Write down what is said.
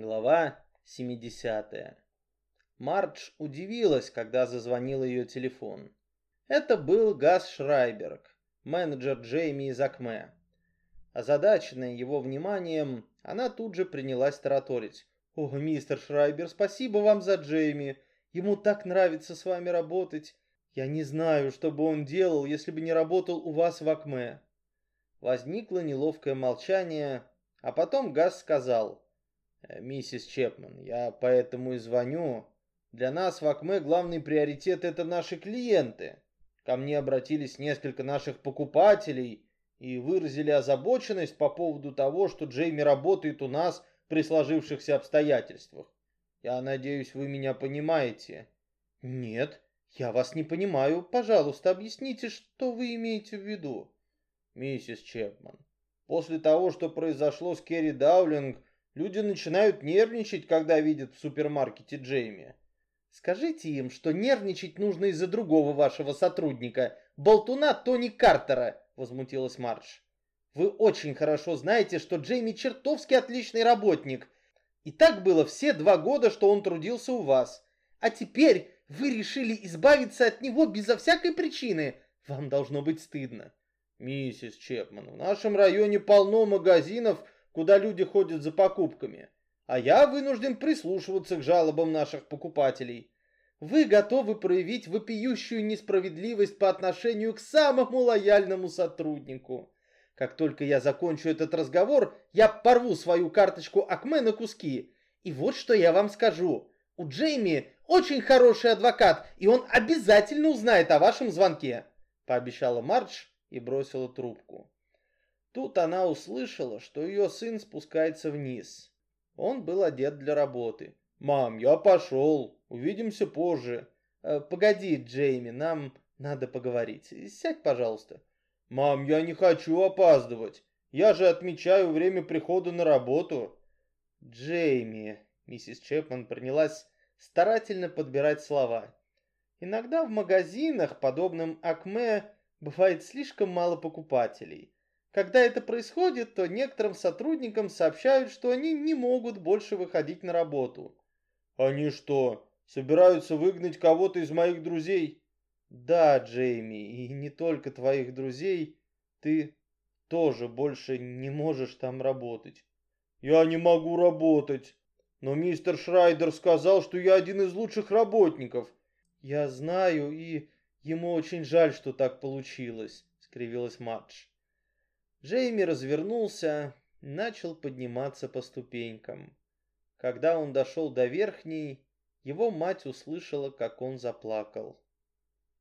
Глава 70. Мардж удивилась, когда зазвонил ее телефон. Это был Газ Шрайберг, менеджер Джейми из Акме. Озадаченная его вниманием, она тут же принялась тараторить. «О, мистер Шрайбер, спасибо вам за Джейми. Ему так нравится с вами работать. Я не знаю, что бы он делал, если бы не работал у вас в Акме». Возникло неловкое молчание, а потом Газ сказал – миссис Чепман, я поэтому и звоню. Для нас в Акме главный приоритет это наши клиенты. Ко мне обратились несколько наших покупателей и выразили озабоченность по поводу того, что Джейми работает у нас при сложившихся обстоятельствах. Я надеюсь, вы меня понимаете. Нет, я вас не понимаю. Пожалуйста, объясните, что вы имеете в виду. Миссис Чепман, после того, что произошло с Керри Даулинг, Люди начинают нервничать, когда видят в супермаркете Джейми. Скажите им, что нервничать нужно из-за другого вашего сотрудника, болтуна Тони Картера, возмутилась Марш. Вы очень хорошо знаете, что Джейми чертовски отличный работник. И так было все два года, что он трудился у вас. А теперь вы решили избавиться от него безо всякой причины. Вам должно быть стыдно. Миссис Чепман, в нашем районе полно магазинов, куда люди ходят за покупками, а я вынужден прислушиваться к жалобам наших покупателей. Вы готовы проявить вопиющую несправедливость по отношению к самому лояльному сотруднику. Как только я закончу этот разговор, я порву свою карточку Акме на куски. И вот что я вам скажу. У Джейми очень хороший адвокат, и он обязательно узнает о вашем звонке», — пообещала Мардж и бросила трубку. Тут она услышала, что ее сын спускается вниз. Он был одет для работы. «Мам, я пошел. Увидимся позже». «Э, «Погоди, Джейми, нам надо поговорить. Сядь, пожалуйста». «Мам, я не хочу опаздывать. Я же отмечаю время прихода на работу». «Джейми», — миссис Чепман принялась старательно подбирать слова. «Иногда в магазинах, подобным Акме, бывает слишком мало покупателей». Когда это происходит, то некоторым сотрудникам сообщают, что они не могут больше выходить на работу. Они что, собираются выгнать кого-то из моих друзей? Да, Джейми, и не только твоих друзей, ты тоже больше не можешь там работать. Я не могу работать. Но мистер Шрайдер сказал, что я один из лучших работников. Я знаю, и ему очень жаль, что так получилось, скривилась Мадж. Джейми развернулся, начал подниматься по ступенькам. Когда он дошел до верхней, его мать услышала, как он заплакал.